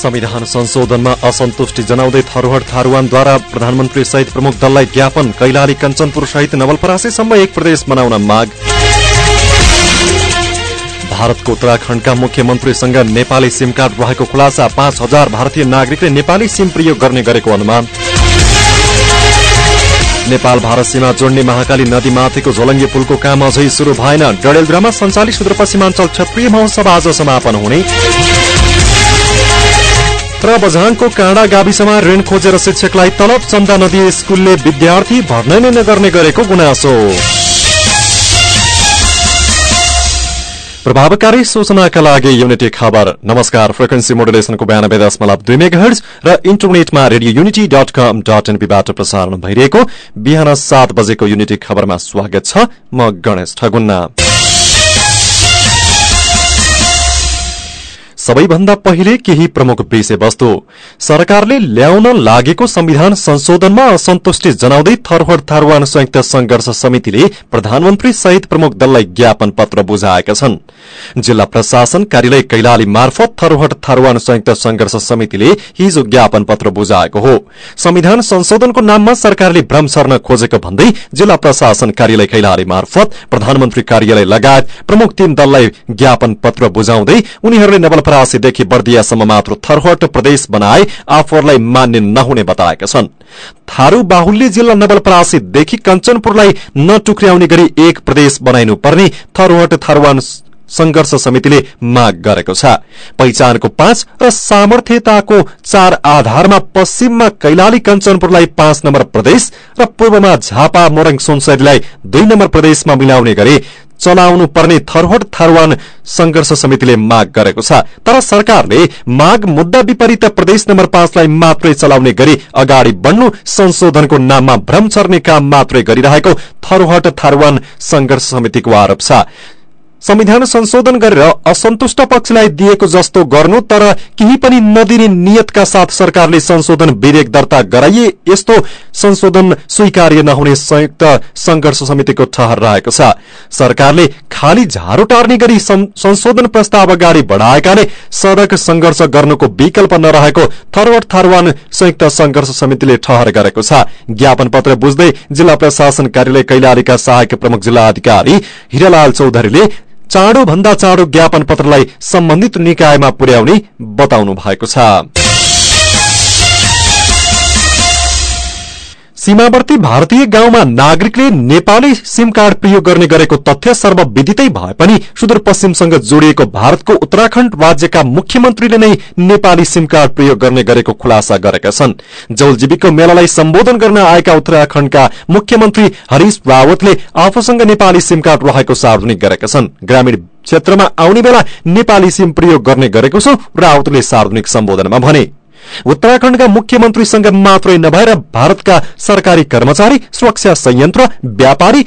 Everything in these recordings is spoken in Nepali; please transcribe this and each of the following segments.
संविधान संशोधनमा असन्तुष्टि जनाउँदै थरूहट थारूवानद्वारा प्रधानमन्त्री सहित प्रमुख दललाई ज्ञापन कैलाली कञ्चनपुर सहित नवलपरासीसम्म एक प्रदेश बनाउन माग। भारतको उत्तराखण्डका मुख्यमन्त्रीसँग नेपाली सिम कार्ड रहेको खुलासा पाँच हजार भारतीय नागरिकले नेपाली सिम प्रयोग गर्ने गरेको अनुमान। नेपाल भारत सीमा जोड्ने महाकाली नदीमाथिको झोलङ्गे पुलको काम अझै शुरू भएन। डडेलधुरामा सञ्चालित सुदूरपश्चिमाञ्चल क्षेत्रीय महोत्सव आज समापन हुने। र बझाङको काँडा गाविसमा ऋण खोजेर शिक्षकलाई तलब चन्दा नदी स्कूलले विद्यार्थी भर्ना नै नगर्ने गरेको गुनासो। प्रभावकारी सूचनाका लागि युनिटी खबर। नमस्कार फ्रिक्वेन्सी मोडुलेसनको बयानब्बे दशमलव दुई मेगाहर्ज र इन्टरनेटमा radio Unity dot com dot एनपीबाट प्रसारण भइरहेको बिहान सात बजेको युनिटी खबरमा स्वागत छ म गणेश ठगुन्ना। सबैभन्दा पहिले केही प्रमुख विषयवस्तु सरकारले ल्याउन लागेको संविधान संशोधनमा असन्तुष्टि जनाउँदै थरहट थारूवान संयुक्त संघर्ष समितिले प्रधानमन्त्री सहित प्रमुख दललाई ज्ञापन पत्र बुझाएका छन्। जिल्ला प्रशासन कार्यालय कैलाली मार्फत थरहट थारूवान संयुक्त संघर्ष समितिले हिजो ज्ञापन पत्र बुझाएको हो। संविधान संशोधनको नाममा सरकारले भ्रम सर्न खोजेको भन्दै जिल्ला प्रशासन कार्यालय कैलाली मार्फत प्रधानमन्त्री कार्यालय लगायत प्रमुख तीन दललाई ज्ञापन पत्र बुझाउँदै उनीहरूले नवलपरासीदेखि बर्दियासम्म मात्र थरहट प्रदेश बनाए आफूहरूलाई मान्य नहुने बताएका छन्। थारू बाहुल्य जिल्ला नवलपरासीदेखि कञ्चनपुरलाई नटुक्र्याउने गरी एक प्रदेश बनाइनु पर्ने थरहट थारूवान संघर्ष समितिले माग गरेको छ। पहिचानको पाँच र सामर्थ्यताको चार आधारमा पश्चिममा कैलाली कञ्चनपुरलाई पाँच नम्बर प्रदेश र पूर्वमा झापा मोरङ सुनसरीलाई दुई नम्बर प्रदेशमा मिलाउने गरी चलाउनु पर्ने थरहट थारूवान संघर्ष समितिले माग गरेको छ। तर सरकारले माग मुद्दा विपरीत प्रदेश नम्बर पाँचलाई मात्रै चलाउने गरी अगाडि बढ्नु संशोधनको नाममा भ्रम छर्ने काम मात्रै गरिरहेको थरहट थारूवान संघर्ष समितिको आरोप छ। संविधान संशोधन गरेर असन्तुष्ट पक्षलाई दिएको जस्तो गर्नु तर केही पनि नदिने नियतका साथ सरकारले संशोधन विधेयक दर्ता गराइए यस्तो संशोधन स्वीकार्य नहुने संयुक्त संघर्ष समितिको ठहर रहेको छ। सरकारले खाली झारो टार्ने गरी संशोधन प्रस्ताव अगाडि बढ़ाएकाले सड़क संघर्ष गर्नुको विकल्प नरहेको थरवट थारूवान संयुक्त संघर्ष समितिले ठहर गरेको छ। ज्ञापन पत्र बुझ्दै जिल्ला प्रशासन कार्यालय कैलालीका सहायक प्रमुख जिल्ला अधिकारी हिरालाल चौधरीले चाँडो भन्दा चाँडो ज्ञापन पत्रलाई सम्बन्धित निकायमा पुर्याउने बताउनु भएको छ। सीमावर्ती भारतीय गाउँमा नागरिकले नेपाली सिम कार्ड प्रयोग गर्ने गरेको तथ्य सर्वविदितै भए पनि सुदूरपश्चिमसँग जोडिएको भारतको उत्तराखण्ड राज्यका मुख्यमन्त्रीले नै नेपाली सिम कार्ड प्रयोग गर्ने गरेको खुलासा गरेका छन्। जौलजीविको मेलालाई सम्बोधन गर्न आएका उत्तराखण्डका मुख्यमन्त्री हरीश रावतले आफूसँग नेपाली सिम कार्ड रहेको सार्वजनिक गरेका छन्। ग्रामीण क्षेत्रमा आउने बेला नेपाली सिम प्रयोग गर्ने गरेको छु रावतले सार्वजनिक सम्बोधनमा भने। उत्तराखण्डका मुख्यमन्त्रीसँग मात्रै नभएर भारतका सरकारी कर्मचारी सुरक्षा संयन्त्र व्यापारी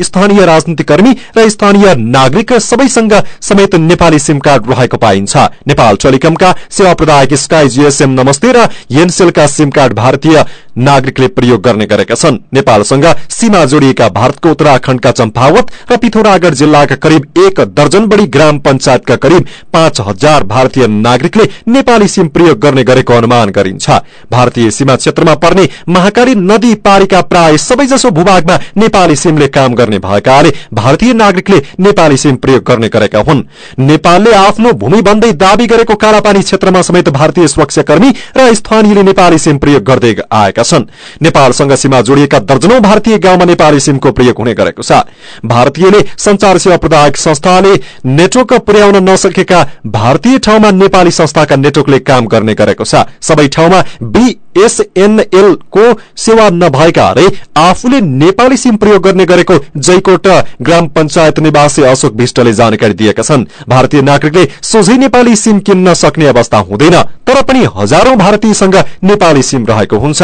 स्थानीय राजनीतिकर्मी र स्थानीय नागरिक सबैसँग समेत नेपाली सिम कार्ड रहेको पाइन्छ। नेपाल टेलिकमका सेवा प्रदायक स्काई जीएसएम नमस्ते र एनसेलका सिम कार्ड भारतीय नागरिकले प्रयोग गर्ने गरेका छन्। नेपालसँग सीमा जोडिएका भारतको उत्तराखण्डका चम्पावत र पिथौरागढ़ जिल्लाका करिब एक दर्जन बढ़ी ग्राम पञ्चायतका करिब पाँच हजार भारतीय नागरिकले नेपाली सिम प्रयोग गर्ने गरेको अनुमान गरिन्छ। भारतीय सीमा क्षेत्रमा पर्ने महाकाली नदी पारीका प्राय सबैजसो भूभागमा नेपाली सिमले काम गर्ने भएकाले भारतीय नागरिकले नेपाली सिम प्रयोग गर्ने गरेका हुन्। नेपालले आफ्नो भूमि बन्दै दावी गरेको कालापानी क्षेत्रमा समेत भारतीय सुरक्षाकर्मी र स्थानीयले नेपाली सिम प्रयोग गर्दै आएका छन्। नेपालसँग सीमा जोडिएका दर्जनौं भारतीय गाउँमा नेपाली सिमको प्रयोग हुने गरेको छ। भारतीयले संचार सेवा प्रदायक संस्थाले नेटवर्क पुर्याउन नसकेका भारतीय ठाउँमा नेपाली संस्थाका नेटवर्कले काम गर्ने गरेको छ। सबै ठाउँमा बीएसएनएल को सेवा नभएकाले आफूले नेपाली सिम प्रयोग गर्ने गरेको जयकोट ग्राम पञ्चायत निवासी अशोक विष्टले जानकारी दिएका छन्। भारतीय नागरिकले सोझै नेपाली सिम किन्न सक्ने अवस्था हुँदैन तर पनि हजारौं भारतीयसँग नेपाली सिम रहेको हुन्छ।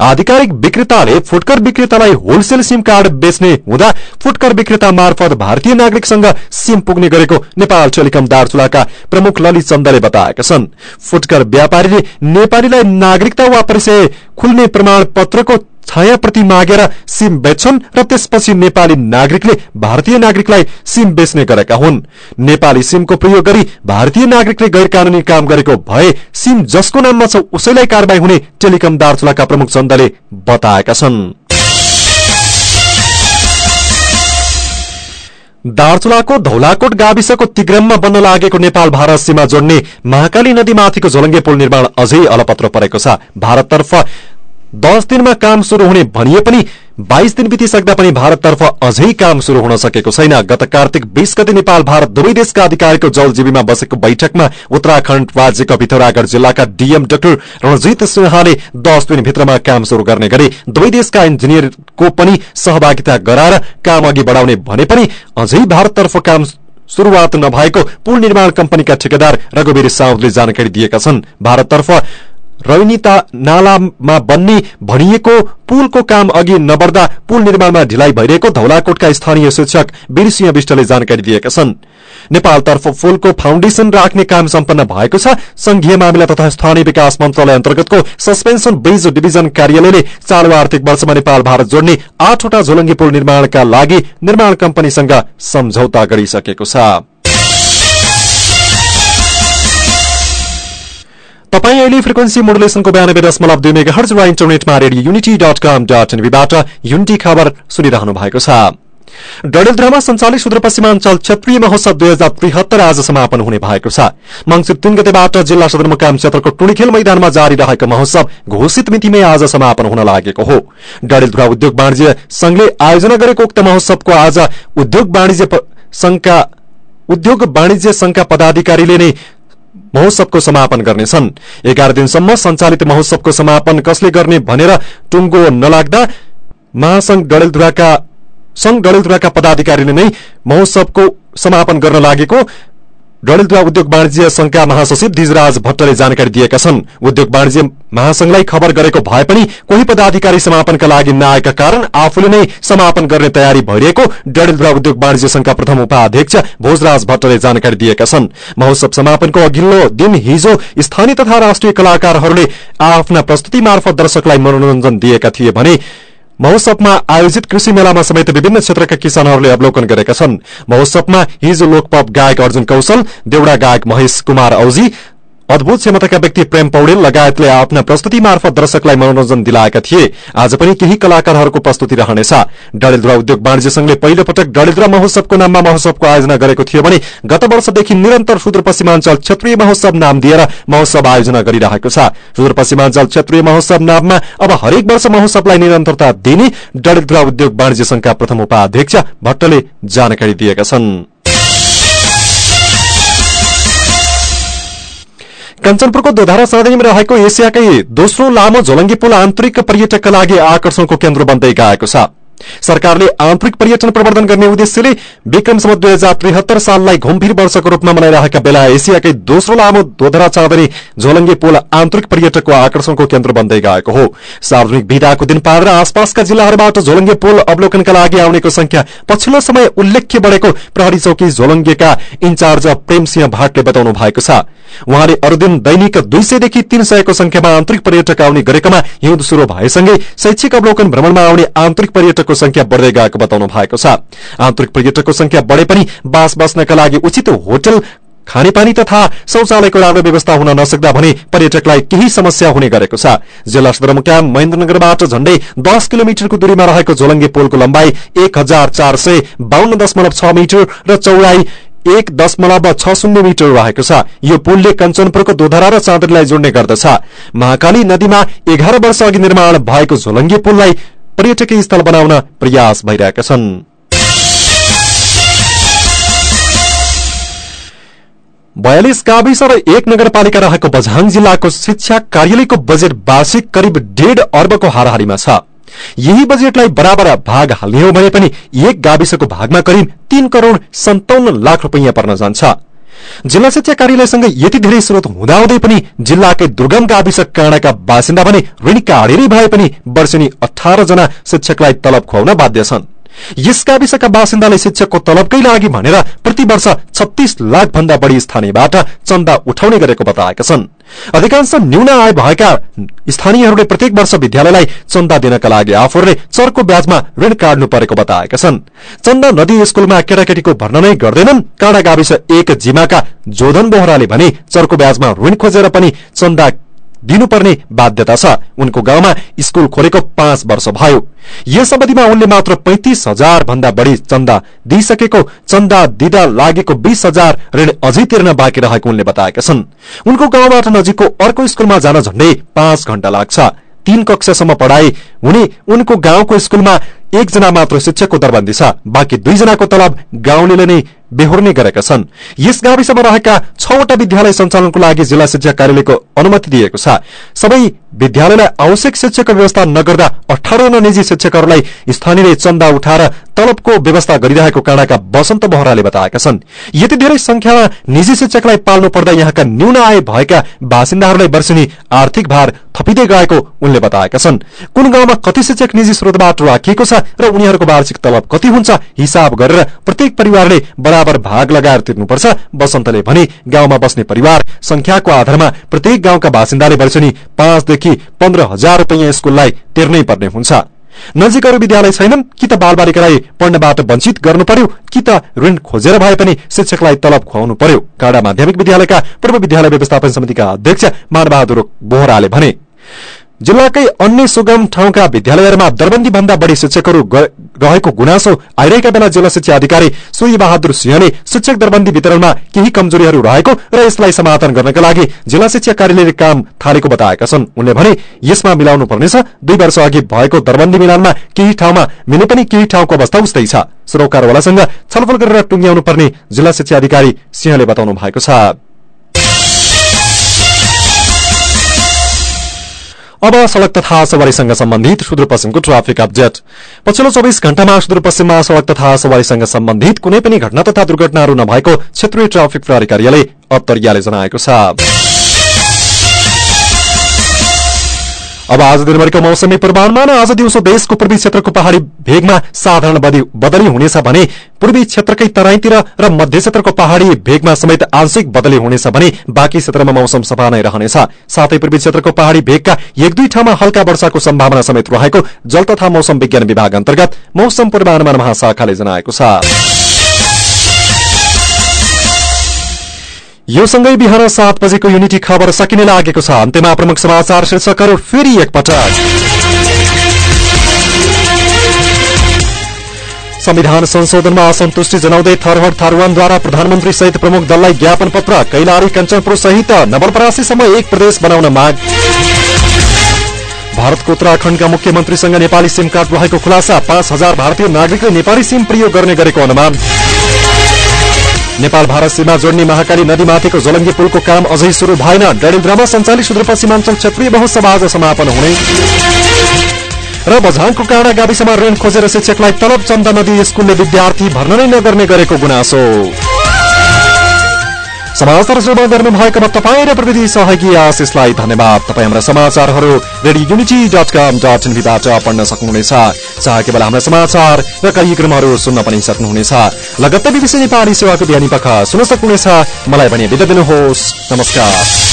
आधिकारिक विक्रेताले फुटकर विक्रेतालाई होलसेल सिम कार्ड बेच्ने हुँदा फुटकर विक्रेता मार्फत भारतीय नागरिकसँग सिम पुग्ने गरेको नेपाल टेलिकम दार्चुलाका प्रमुख ललित चन्दले बताएका छन्। फुटकर व्यापारीले नेपालीलाई नागरिकता वापस परिचय खुल्ने प्रमाण पत्रको छाया प्रति मागेर सिम बेच्छन् र त्यसपछि नेपाली नागरिकले भारतीय नागरिकलाई सिम बेच्ने गरेका हुन्। नेपाली सिमको प्रयोग गरी भारतीय नागरिकले गैर कानूनी काम गरेको भए सिम जसको नाममा छ उसैलाई कारवाही हुने टेलिकम दार्चुलाका प्रमुख चन्दले बताएका छन्। दार्चुलाको धौलाकोट गाविसको तिग्रममा बन्न लागेको नेपाल भारत सीमा जोड्ने महाकाली नदीमाथिको झोलङ्गे पुल निर्माण अझै अलपत्र परेको छ। भारततर्फ दस दिनमा काम शुरू हुने भनिए पनि बाइस दिन बितिसक्दा पनि भारततर्फ अझै काम शुरू हुन सकेको छैन। गत कार्तिक बीस गति नेपाल भारत दुवै देशका अधिकारीको जलजीवीमा बसेको बैठकमा उत्तराखण्ड राज्यको पिथौरागढ़ जिल्लाका डीएम डाक्टर रणजित सिंहले दस दिनभित्रमा काम शुरू गर्ने गरी। दुवै देशका इन्जिनियरको पनि सहभागिता गराएर काम अघि बढाउने भने पनि अझै भारततर्फ काम शुरूआत नभएको पुल निर्माण कम्पनीका ठेकेदार रघुवीर साउदले जानकारी दिएका छन्। भारततर्फ रैनी नालामा बन्ने भनिएको पुलको काम अघि नबढ्दा पुल निर्माणमा ढिलाइ भइरहेको धौलाकोटका स्थानीय शिक्षक वीरसिंह विष्टले जानकारी दिएका छन्। नेपालतर्फ पुलको फाउन्डेशन राख्ने काम सम्पन्न भएको छ। संघीय मामिला तथा स्थानीय विकास मन्त्रालय अन्तर्गतको सस्पेन्सन ब्रिज डिभिजन कार्यालयले चालु आर्थिक वर्षमा नेपाल भारत जोड्ने आठवटा झोलङ्गी पुल निर्माणका लागि निर्माण कम्पनीसँग सम्झौता गरिसकेको छ। तपाईँ अहिले फ्रिक्वेन्सी मोडुलेसनको बयानब्बे दशमलव दुई इन्टरनेटमा रेडियो युनिटी युनिटी खबर सुनिरहनु भएको छ। डडेलधुरामा सञ्चालित सुदूरपश्चिमाञ्चल क्षेत्रीय महोत्सव दुई हजार त्रिहत्तर आज समापन हुने भएको छ। मंगिर तीन गतेबाट जिल्ला सदरमुकाम क्षेत्रको टुणीखेल मैदानमा जारी रहेको महोत्सव घोषित मितिमै आज समापन हुन लागेको हो। डडेलधुरा उद्योग वाणिज्य संघले आयोजना गरेको उक्त महोत्सवको आज उद्योग वाणिज्य उद्योग वाणिज्य संघका पदाधिकारीले नै महोत्सवको समापन गर्नेछन्। एघार दिनसम्म सञ्चालित महोत्सवको समापन कसले गर्ने भनेर टुङ्गो नलाग्दा महासंघ डडेलधुराका संघ डडेलधुराका पदाधिकारीले नै महोत्सवको समापन गर्न लागेको डडेलधुरा उद्योग वाणिज्य संघका महासचिव दिजराज भट्टले जानकारी दिएका छन्। उद्योग वाणिज्य महासंघलाई खबर गरेको भए पनि कोही पदाधिकारी समापनका लागि नआएका कारण आफूले नै समापन गर्ने तयारी भइरहेको डडेलधुरा उद्योग वाणिज्य संघका प्रथम उपाध्यक्ष भोजराज भट्टले जानकारी दिएका छन्। महोत्सव समापनको अघिल्लो दिन हिजो स्थानीय तथा राष्ट्रिय कलाकारहरूले आफ्ना प्रस्तुति मार्फत दर्शकलाई मनोरञ्जन दिएका थिए भने महोत्सवमा आयोजित कृषि मेलामा समेत विभिन्न क्षेत्रका किसानहरूले अवलोकन गरेका छन्। महोत्सवमा हिजो लोकपप गायक अर्जुन कौशल देउडा गायक महेश कुमार औजी अद्भुत क्षमताका व्यक्ति प्रेम पौडेल लगायतले आफ्ना प्रस्तुति मार्फत दर्शकलाई मनोरञ्जन दिलाएका थिए। आज पनि केही कलाकारहरूको प्रस्तुति रहनेछ। डडेलधुरा उद्योग वाणिज्य संघले पहिलो पटक डडेलधुरा महोत्सवको नाममा महोत्सवको आयोजना गरेको थियो भने गत वर्षदेखि निरन्तर सुदूरपश्चिमाञ्चल क्षेत्रीय महोत्सव नाम दिएर महोत्सव आयोजना गरिरहेको छ। सुदूरपश्चिमाञ्चल क्षेत्रीय महोत्सव नाममा अब हरेक वर्ष महोत्सवलाई निरन्तरता दिने डडेलधुरा उद्योग वाणिज्य संघका प्रथम उपाध्यक्ष भट्टले जानकारी दिएका छन्। कञ्चनपुरको दोधारा साँधनीमा रहेको एसियाकै दोस्रो लामो झोलङ्गी पुल आन्तरिक पर्यटकका लागि आकर्षणको केन्द्र बन्दै गएको छ। सरकारले आन्तरिक पर्यटन प्रवर्धन गर्ने उद्देश्यले विक्रमसम्म दुई हजार त्रिहत्तर साललाई घुमफिर वर्षको रूपमा मनाइरहेका बेला एसियाकै दोस्रो लामो दोधरा चाँदनी झोलङ्गे पुल आन्तरिक पर्यटकको आकर्षणको केन्द्र बन्दै गएको हो। सार्वजनिक विधाको दिन पार आसपासका जिल्लाहरूबाट झोलङ्गे पुल अवलोकनका लागि आउनेको संख्या पछिल्लो समय उल्लेख्य बढेको प्रहरी चौकी झोलङ्गेका इन्चार्ज प्रेमसिंह भाटले बताउनु भएको छ। उहाँले अरू दिन दैनिक दुई सयदेखि तीन सयको संख्यामा आन्तरिक पर्यटक आउने गरेकोमा हिउँद शुरू भएसँगै शैक्षिक अवलोकन भ्रमणमा आउने आन्तरिक पर्यटकको संख्या बढ़दै गएको बताउनु भएको छ। आन्तरिक पर्यटकको संख्या बढ़े पनि बास बस्नका लागि उचित होटल खानेपानी तथा शौचालयको राम्रो व्यवस्था हुन नसक्दा भने पर्यटकलाई केही समस्या हुने गरेको छ। जिल्ला सदरमुकाम महेन्द्रनगरबाट झण्डै दस किलोमिटरको दूरीमा रहेको झोलङ्गे पोलको लम्बाई एक हजार चार सय दशमलव छ मिटर र चौडाई एक दशमलव छ शून्य मिटर रहेको छ। यो पुलले कञ्चनपुरको दोधरा र चाँदरीलाई जोड्ने गर्दछ। महाकाली नदीमा एघार वर्ष अघि निर्माण भएको झोलङ्गी पुललाई पर्यटकीय स्थल बनाउन प्रयास भइरहेका छन्। बयालिस गाविस र एक नगरपालिका रहेको बझाङ जिल्लाको शिक्षा कार्यालयको बजेट वार्षिक करिब डेढ अर्बको हाराहारीमा छ। यही बजेटलाई बराबर भाग हाल्ने हो भने पनि एक गाविसको भागमा करिब तीन करोड़ सन्ताउन्न लाख रूपियाँ पर्न जान्छ। जिल्ला शिक्षा कार्यालयसँग यति धेरै स्रोत हुँदाहुँदै पनि जिल्लाकै दुर्गम गाविस काँडाका बासिन्दा भने ऋण काडेरै भए पनि वर्षेनी अठार जना शिक्षकलाई तलब खुवाउन बाध्य छन्। यस गाविसका बासिन्दाले शिक्षकको तलबकै लागि भनेर प्रति वर्ष छत्तीस लाख भन्दा बढ़ी स्थानीयबाट चन्दा उठाउने गरेको बताएका छन्। अधिकांश न्यून आय भएका स्थानीयहरूले प्रत्येक वर्ष विद्यालयलाई चन्दा दिनका लागि आफूहरूले चर्को ब्याजमा ऋण काट्नु परेको बताएका छन्। चन्दा नदी स्कूलमा केटाकेटीको भर्ना नै गर्दैनन्। काँडा गाविस एक जिमाका जोधन बोहराले भने चर्को ब्याजमा ऋण खोजेर पनि चन्दा दिनुपर्ने बाध्यता छ। उनको गाउँमा स्कूल खोलेको पाँच वर्ष भयो। यस अवधिमा उनले मात्र पैंतिस हजार भन्दा बढ़ी चन्दा दिइसकेको चन्दा दिँदा लागेको बीस हजार ऋण अझै तिर्न बाँकी रहेको उनले बताएका छन्। उनको गाउँबाट नजिकको अर्को स्कूलमा जान झण्डै पाँच घण्टा लाग्छ। तीन कक्षासम्म पढ़ाई हुने उनको गाउँको स्कूलमा एकजना मात्र शिक्षकको दरबन्दी छ बाँकी दुईजनाको तलब गाउँले नै बेहोर्ने गरेका छन्। यस गाविसमा रहेका छवटा विद्यालय सञ्चालनको लागि जिल्ला शिक्षा कार्यालयको अनुमति दिएको छ। सबै विद्यालयलाई आवश्यक शिक्षकको व्यवस्था नगर्दा अठारवटा निजी शिक्षकहरूलाई स्थानीयले चन्दा उठाएर तलबको व्यवस्था गरिरहेको काँडाका वसन्त बोहराले बताएका छन्। यति धेरै संख्यामा निजी शिक्षकलाई पाल्नु पर्दा यहाँका न्यून आय भएका बासिन्दाहरूलाई वर्षिनी आर्थिक भार थपिँदै गएको उनले बताएका छन्। कुन गाउँमा कति शिक्षक निजी स्रोतबाट राखिएको छ र उनीहरूको वार्षिक तलब कति हुन्छ हिसाब गरेर प्रत्येक परिवारले बराबर भाग लगाएर तिर्नुपर्छ। बसन्तले भने गाउँमा बस्ने परिवार संख्याको आधारमा प्रत्येक गाउँका बासिन्दाले वर्षनी पाँचदेखि पन्ध्र हजार रूपियाँ स्कूललाई तिर्नै पर्ने हुन्छ। नजिक अरू विद्यालय छैनन् कि त बालबालिकालाई पढ्नबाट वञ्चित गर्नु पर्यो कि त ऋण खोजेर भए पनि शिक्षकलाई तलब खुवाउनु पर्यो काँडा माध्यमिक विद्यालयका पूर्व विद्यालय व्यवस्थापन समितिका अध्यक्ष मानबहादुर बोहराले भने। जिल्लाकै अन्य सुगम ठाउँका विद्यालयहरूमा दरबन्दी भन्दा बढ़ी शिक्षकहरू रहेको गुनासो आइरहेका बेला जिल्ला शिक्षा अधिकारी सूर्य बहादुर सिंहले शिक्षक दरबन्दी वितरणमा केही कमजोरीहरू रहेको र यसलाई समाधान गर्नका लागि जिल्ला शिक्षा कार्यालयले काम थालेको बताएका छन्। उनले भने यसमा मिलाउनु पर्नेछ दुई वर्ष अघि भएको दरबन्दी मिलानमा केही ठाउँमा मिले पनि केही ठाउँको अवस्था उस्तै छ। सरोकारवालासँग छलफल गरेर टुङ्ग्याउनु पर्ने जिल्ला शिक्षा अधिकारी सिंहले बताउनु भएको छ। अब सड़क तथा सवारीसँग सम्बन्धित सुदूरपश्चिमको ट्राफिक अपडेट। पछिल्लो चौबिस घण्टामा सुदूरपश्चिममा सड़क तथा सवारीसँग सम्बन्धित कुनै पनि घटना तथा दुर्घटनाहरू नभएको क्षेत्रीय ट्राफिक प्रहरी कार्यालय अत्तरियाले जनाएको छ। अब आज दिनभरिको मौसमी पूर्वानुमान आज दिउँसो देशको पूर्वी क्षेत्रको पहाड़ी भेगमा साधारण बदली हुनेछ भने पूर्वी क्षेत्रकै तराईतिर र मध्य क्षेत्रको पहाड़ी भेगमा समेत आंशिक बदली हुनेछ भने बाँकी क्षेत्रमा मौसम सफा नै रहनेछ। साथै पूर्वी क्षेत्रको पहाड़ी भेगका एक दुई ठाउँमा हल्का वर्षाको सम्भावना समेत रहेको जल तथा मौसम विज्ञान विभाग अन्तर्गत मौसम पूर्वानुमान महाशाखाले जनाएको छ। यो सँगै बिहान सात बजेको युनिटी खबर सकिने लागेको छ। अन्त्यमा प्रमुख समाचार शीर्षकहरू फेरि एकपटक। संविधान संशोधनमा असन्तुष्टि जनाउँदै थरहट थारूवानद्वारा प्रधानमन्त्री सहित प्रमुख दललाई ज्ञापन पत्र कैलाली कञ्चनपुर सहित नवलपरासीसम्म एक प्रदेश बनाउन माग। भारतको उत्तराखण्डका मुख्यमन्त्रीसँग नेपाली सिम कार्ड रहेको खुलासा पाँच हजार भारतीय नागरिकले नेपाली सिम प्रयोग गर्ने गरेको अनुमान। नेपाल भारत सीमा जोड्ने महाकाली नदीमाथिको जोलङ्गी पुलको काम अझै शुरू भएन। डडेन्द्रमा सञ्चालित सुदूरपश्चिमाञ्चल क्षेत्रीय बहुसभा आज समापन हुने। र बझाङको काँडा गाविसमा ऋण खोजेर शिक्षकलाई तलब चन्दा नदी स्कूलले विद्यार्थी भर्न नै नगर्ने गरेको गुनासो। समाचार श्रवण गर्नुभएकोमा तपाईँ र प्रविधि सहयोगी आशिषलाई धन्यवाद। तपाईँ हाम्रा समाचारहरू radio Unity dot com dot एनपीबाट पढ्न सक्नुहुनेछ। चाहे बेला हाम्रा समाचार र कार्यक्रमहरू सुन्न पनि सक्नुहुनेछ। लगत्तै बिबिसी नेपाली सेवाको बिहानी पख सुन्न सक्नुहुनेछ। मलाई भने बिदा दिनुहोस्। नमस्कार।